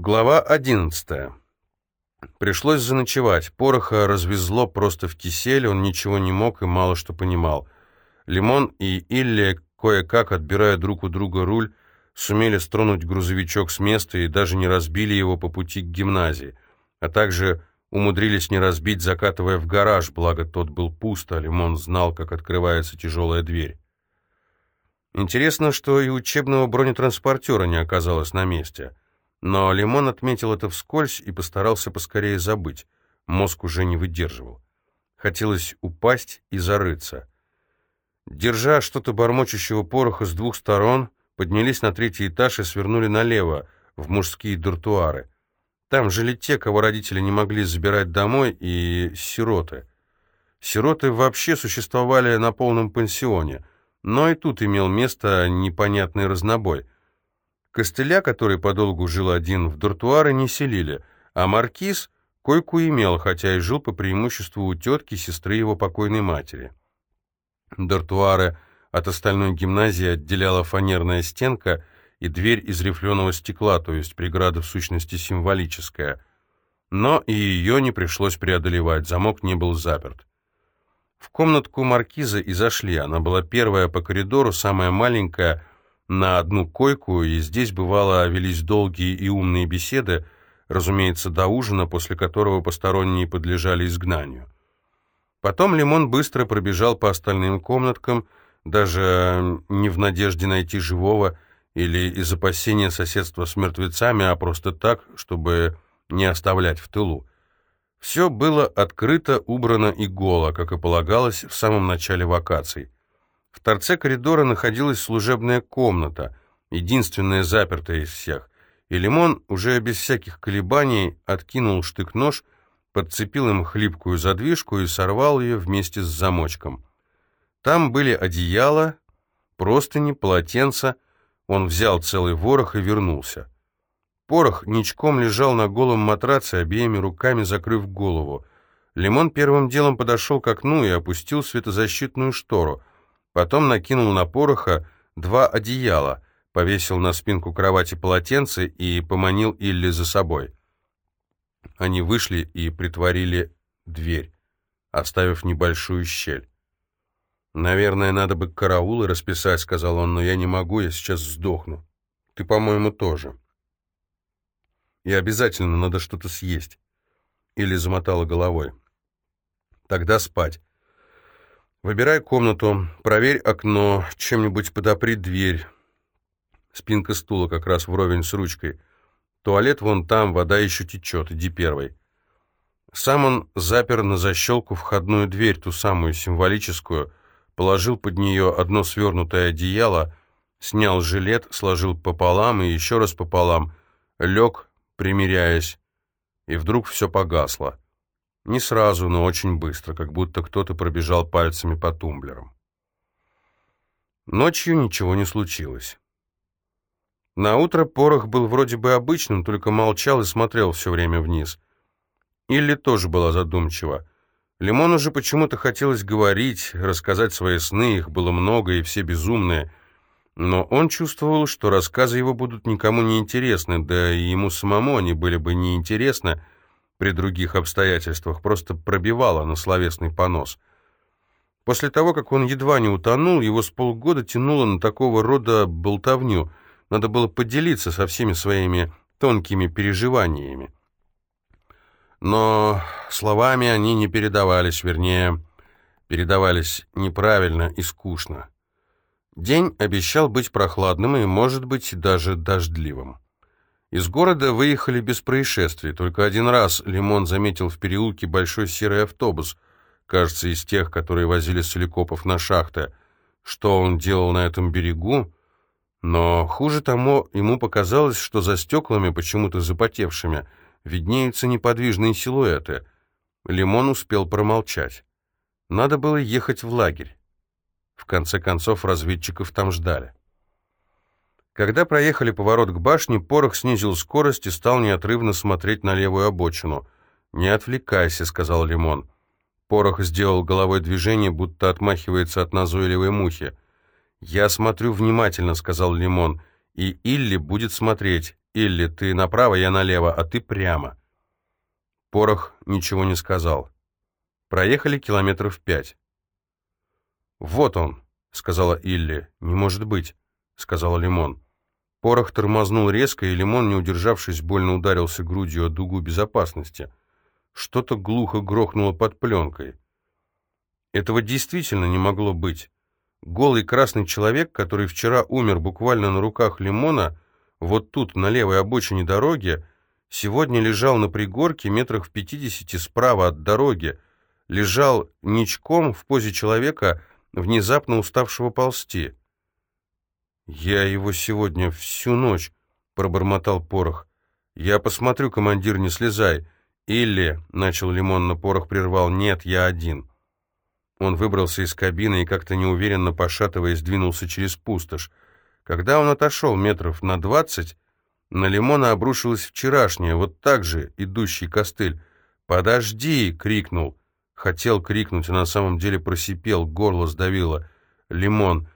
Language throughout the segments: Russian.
Глава одиннадцатая. Пришлось заночевать. Пороха развезло просто в кисель, он ничего не мог и мало что понимал. Лимон и Илли, кое-как отбирая друг у друга руль, сумели стронуть грузовичок с места и даже не разбили его по пути к гимназии, а также умудрились не разбить, закатывая в гараж, благо тот был пуст, а Лимон знал, как открывается тяжелая дверь. Интересно, что и учебного бронетранспортера не оказалось на месте — но Лимон отметил это вскользь и постарался поскорее забыть. Мозг уже не выдерживал. Хотелось упасть и зарыться. Держа что-то бормочущего пороха с двух сторон, поднялись на третий этаж и свернули налево, в мужские дуртуары. Там жили те, кого родители не могли забирать домой, и сироты. Сироты вообще существовали на полном пансионе, но и тут имел место непонятный разнобой — Костыля, который подолгу жил один, в дуртуары не селили, а маркиз койку имел, хотя и жил по преимуществу у тетки, сестры его покойной матери. Дуртуары от остальной гимназии отделяла фанерная стенка и дверь из рифленого стекла, то есть преграда в сущности символическая. Но и ее не пришлось преодолевать, замок не был заперт. В комнатку маркиза и зашли, она была первая по коридору, самая маленькая, на одну койку, и здесь, бывало, велись долгие и умные беседы, разумеется, до ужина, после которого посторонние подлежали изгнанию. Потом Лимон быстро пробежал по остальным комнаткам, даже не в надежде найти живого или из опасения соседства с мертвецами, а просто так, чтобы не оставлять в тылу. Все было открыто, убрано и голо, как и полагалось в самом начале вакаций. В торце коридора находилась служебная комната, единственная запертая из всех, и Лимон уже без всяких колебаний откинул штык-нож, подцепил им хлипкую задвижку и сорвал ее вместе с замочком. Там были одеяла, простыни, полотенца. Он взял целый ворох и вернулся. Порох ничком лежал на голом матраце, обеими руками закрыв голову. Лимон первым делом подошел к окну и опустил светозащитную штору. Потом накинул на пороха два одеяла, повесил на спинку кровати полотенце и поманил Илли за собой. Они вышли и притворили дверь, оставив небольшую щель. «Наверное, надо бы караулы расписать», — сказал он, — «но я не могу, я сейчас сдохну. Ты, по-моему, тоже». «И обязательно надо что-то съесть». Или замотала головой. «Тогда спать. Выбирай комнату, проверь окно, чем-нибудь подопри дверь. Спинка стула как раз вровень с ручкой. Туалет вон там, вода еще течет, иди первой. Сам он запер на защелку входную дверь, ту самую символическую, положил под нее одно свернутое одеяло, снял жилет, сложил пополам и еще раз пополам, лег, примиряясь, и вдруг все погасло. Не сразу, но очень быстро, как будто кто-то пробежал пальцами по тумблерам. Ночью ничего не случилось. На утро порох был вроде бы обычным, только молчал и смотрел все время вниз. Илли тоже была задумчива. Лимону же почему-то хотелось говорить, рассказать свои сны, их было много и все безумные. Но он чувствовал, что рассказы его будут никому не интересны, да и ему самому они были бы неинтересны, при других обстоятельствах, просто пробивало на словесный понос. После того, как он едва не утонул, его с полгода тянуло на такого рода болтовню. Надо было поделиться со всеми своими тонкими переживаниями. Но словами они не передавались, вернее, передавались неправильно и скучно. День обещал быть прохладным и, может быть, даже дождливым. Из города выехали без происшествий. Только один раз Лимон заметил в переулке большой серый автобус, кажется, из тех, которые возили соликопов на шахты. Что он делал на этом берегу? Но хуже тому ему показалось, что за стеклами, почему-то запотевшими, виднеются неподвижные силуэты. Лимон успел промолчать. Надо было ехать в лагерь. В конце концов, разведчиков там ждали. Когда проехали поворот к башне, Порох снизил скорость и стал неотрывно смотреть на левую обочину. «Не отвлекайся», — сказал Лимон. Порох сделал головой движение, будто отмахивается от назойливой мухи. «Я смотрю внимательно», — сказал Лимон, — «и Илли будет смотреть. Илли, ты направо, я налево, а ты прямо». Порох ничего не сказал. Проехали километров пять. «Вот он», — сказала Илли. «Не может быть», — сказала Лимон. Порох тормознул резко, и Лимон, не удержавшись, больно ударился грудью о дугу безопасности. Что-то глухо грохнуло под пленкой. Этого действительно не могло быть. Голый красный человек, который вчера умер буквально на руках Лимона, вот тут, на левой обочине дороги, сегодня лежал на пригорке метрах в пятидесяти справа от дороги, лежал ничком в позе человека, внезапно уставшего ползти. «Я его сегодня всю ночь», — пробормотал Порох. «Я посмотрю, командир, не слезай». «Или», — начал Лимон, но Порох прервал, «нет, я один». Он выбрался из кабины и как-то неуверенно, пошатываясь, двинулся через пустошь. Когда он отошел метров на двадцать, на Лимона обрушилась вчерашняя, вот так же, идущий костыль. «Подожди!» — крикнул. Хотел крикнуть, а на самом деле просипел, горло сдавило. «Лимон!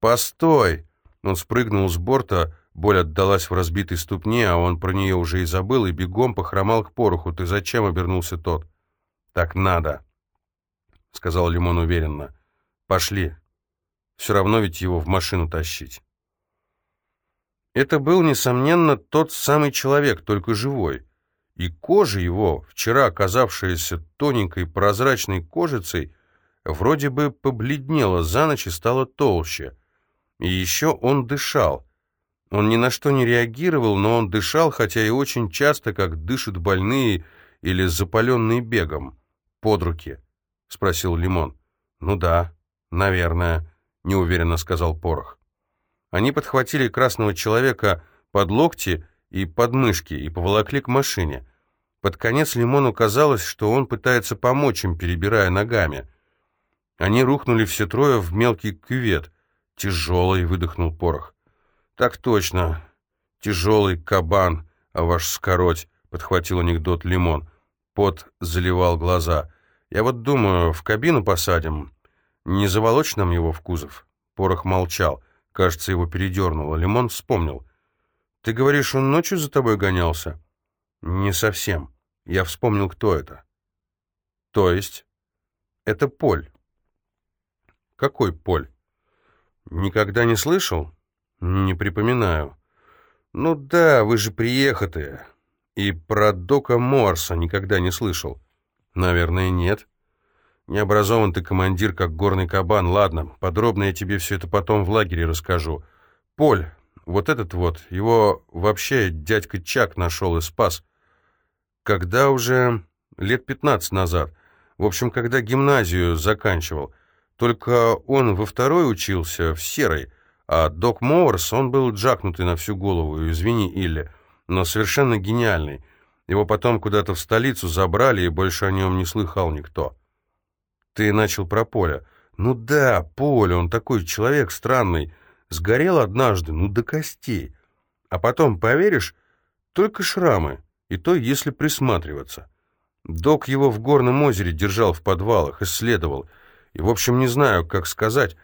Постой!» Он спрыгнул с борта, боль отдалась в разбитой ступне, а он про нее уже и забыл, и бегом похромал к пороху. «Ты зачем?» — обернулся тот. «Так надо», — сказал Лимон уверенно. «Пошли. Все равно ведь его в машину тащить». Это был, несомненно, тот самый человек, только живой. И кожа его, вчера оказавшаяся тоненькой прозрачной кожицей, вроде бы побледнела за ночь и стала толще. И еще он дышал. Он ни на что не реагировал, но он дышал, хотя и очень часто, как дышат больные или запаленные бегом. Под руки. — спросил Лимон. «Ну да, наверное», — неуверенно сказал Порох. Они подхватили красного человека под локти и подмышки и поволокли к машине. Под конец Лимону казалось, что он пытается помочь им, перебирая ногами. Они рухнули все трое в мелкий кювет. «Тяжелый», — выдохнул Порох. «Так точно. Тяжелый кабан, а ваш скороть», — подхватил анекдот Лимон. Пот заливал глаза. Я вот думаю, в кабину посадим. Не заволочь нам его в кузов?» Порох молчал. Кажется, его передернуло. Лимон вспомнил. «Ты говоришь, он ночью за тобой гонялся?» «Не совсем. Я вспомнил, кто это». «То есть?» «Это Поль». «Какой Поль?» «Никогда не слышал?» «Не припоминаю». «Ну да, вы же приехатые. И про Дока Морса никогда не слышал». «Наверное, нет». «Необразован ты, командир, как горный кабан. Ладно, подробно я тебе все это потом в лагере расскажу. Поль, вот этот вот, его вообще дядька Чак нашел и спас. Когда уже? Лет пятнадцать назад. В общем, когда гимназию заканчивал. Только он во второй учился, в серой, а док Моурс, он был джакнутый на всю голову, извини, Илли, но совершенно гениальный. Его потом куда-то в столицу забрали, и больше о нем не слыхал никто. Ты начал про Поля. Ну да, Поля, он такой человек странный. Сгорел однажды, ну до костей. А потом, поверишь, только шрамы, и то, если присматриваться. Док его в горном озере держал в подвалах, исследовал. И, в общем, не знаю, как сказать.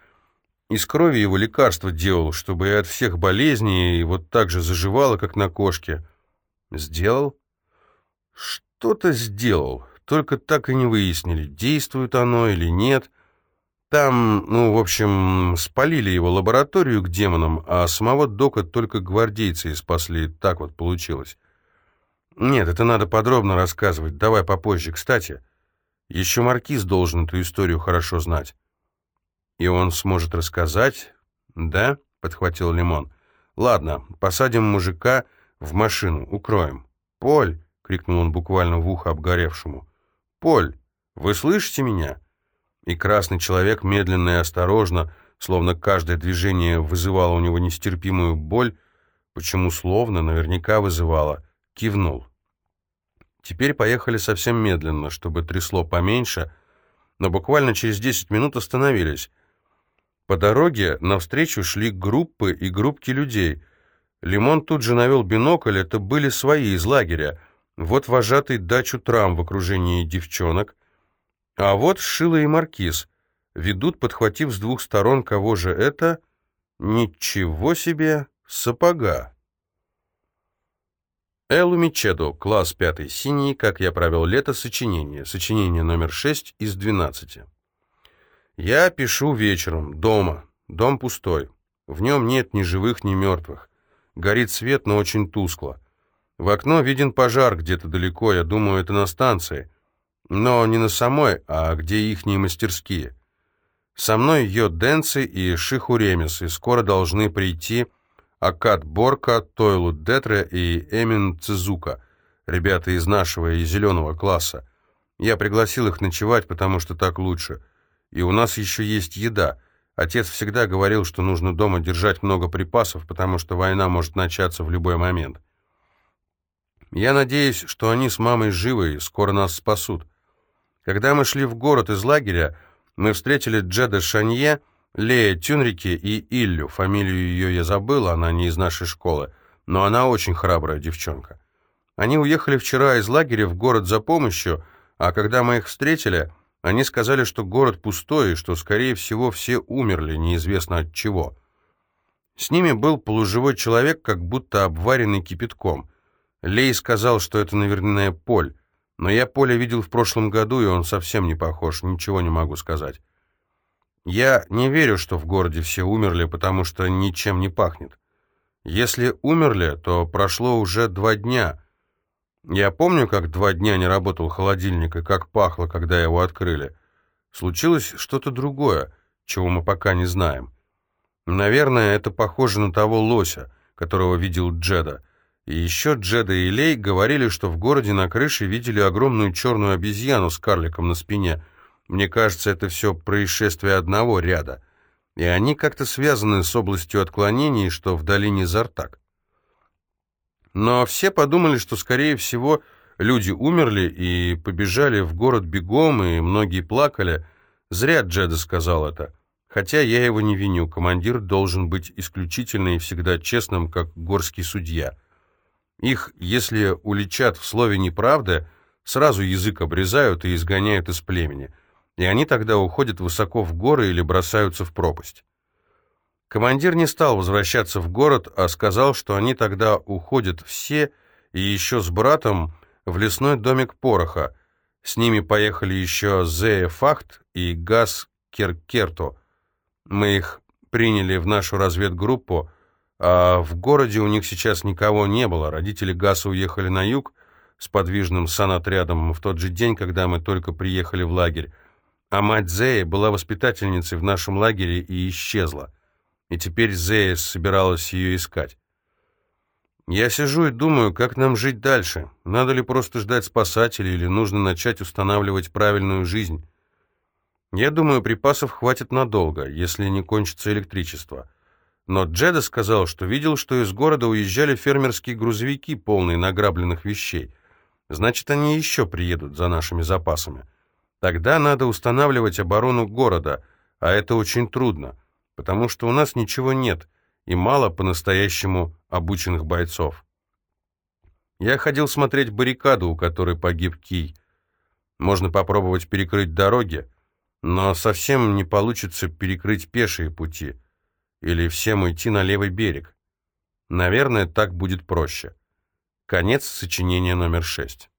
Из крови его лекарство делал, чтобы и от всех болезней, и вот так же заживало, как на кошке. Сделал? Что-то сделал, только так и не выяснили, действует оно или нет. Там, ну, в общем, спалили его лабораторию к демонам, а самого Дока только гвардейцы спасли, так вот получилось. Нет, это надо подробно рассказывать, давай попозже. Кстати, еще Маркиз должен эту историю хорошо знать. И он сможет рассказать, да? — подхватил Лимон. Ладно, посадим мужика в машину, укроем. Поль! — крикнул он буквально в ухо обгоревшему. «Поль, вы слышите меня?» И красный человек медленно и осторожно, словно каждое движение вызывало у него нестерпимую боль, почему словно, наверняка вызывало, кивнул. Теперь поехали совсем медленно, чтобы трясло поменьше, но буквально через десять минут остановились. По дороге навстречу шли группы и группки людей. Лимон тут же навел бинокль, это были свои из лагеря — вот вожатый дачу трам в окружении девчонок, а вот Шила и Маркиз ведут, подхватив с двух сторон кого же это? Ничего себе, сапога! Элу Мичедо, класс 5 синий, как я провел лето, сочинение. Сочинение номер 6 из 12. Я пишу вечером, дома. Дом пустой. В нем нет ни живых, ни мертвых. Горит свет, но очень тускло. В окно виден пожар где-то далеко, я думаю, это на станции. Но не на самой, а где ихние мастерские. Со мной Йод Денци и Шиху Ремес, и скоро должны прийти Акад Борка, Тойлу Детре и Эмин Цизука, ребята из нашего и зеленого класса. Я пригласил их ночевать, потому что так лучше. И у нас еще есть еда. Отец всегда говорил, что нужно дома держать много припасов, потому что война может начаться в любой момент. Я надеюсь, что они с мамой живы и скоро нас спасут. Когда мы шли в город из лагеря, мы встретили Джеда Шанье, Лея Тюнрики и Иллю. Фамилию ее я забыл, она не из нашей школы, но она очень храбрая девчонка. Они уехали вчера из лагеря в город за помощью, а когда мы их встретили, они сказали, что город пустой и что, скорее всего, все умерли, неизвестно от чего. С ними был полуживой человек, как будто обваренный кипятком. Лей сказал, что это, наверное, Поль, но я Поля видел в прошлом году, и он совсем не похож, ничего не могу сказать. Я не верю, что в городе все умерли, потому что ничем не пахнет. Если умерли, то прошло уже два дня. Я помню, как два дня не работал холодильник и как пахло, когда его открыли. Случилось что-то другое, чего мы пока не знаем. Наверное, это похоже на того лося, которого видел Джеда. И еще Джеда и Лей говорили, что в городе на крыше видели огромную черную обезьяну с карликом на спине — мне кажется, это все происшествия одного ряда, и они как-то связаны с областью отклонений, что в долине Зартак. Но все подумали, что, скорее всего, люди умерли и побежали в город бегом, и многие плакали. Зря Джеда сказал это. Хотя я его не виню, командир должен быть исключительно и всегда честным, как горский судья. Их, если уличат в слове неправды, сразу язык обрезают и изгоняют из племени – и они тогда уходят высоко в горы или бросаются в пропасть. Командир не стал возвращаться в город, а сказал, что они тогда уходят все, и еще с братом, в лесной домик Пороха. С ними поехали еще Зея Фахт и Газ Керкерто. Мы их приняли в нашу разведгруппу, а в городе у них сейчас никого не было. Родители Гаса уехали на юг с подвижным санотрядом в тот же день, когда мы только приехали в лагерь а мать Зея была воспитательницей в нашем лагере и исчезла. И теперь Зея собиралась ее искать. Я сижу и думаю, как нам жить дальше. Надо ли просто ждать спасателей или нужно начать устанавливать правильную жизнь? Я думаю, припасов хватит надолго, если не кончится электричество. Но Джеда сказал, что видел, что из города уезжали фермерские грузовики, полные награбленных вещей. Значит, они еще приедут за нашими запасами. Тогда надо устанавливать оборону города, а это очень трудно, потому что у нас ничего нет и мало по-настоящему обученных бойцов. Я ходил смотреть баррикаду, у которой погиб Кий. Можно попробовать перекрыть дороги, но совсем не получится перекрыть пешие пути или всем уйти на левый берег. Наверное, так будет проще. Конец сочинения номер шесть.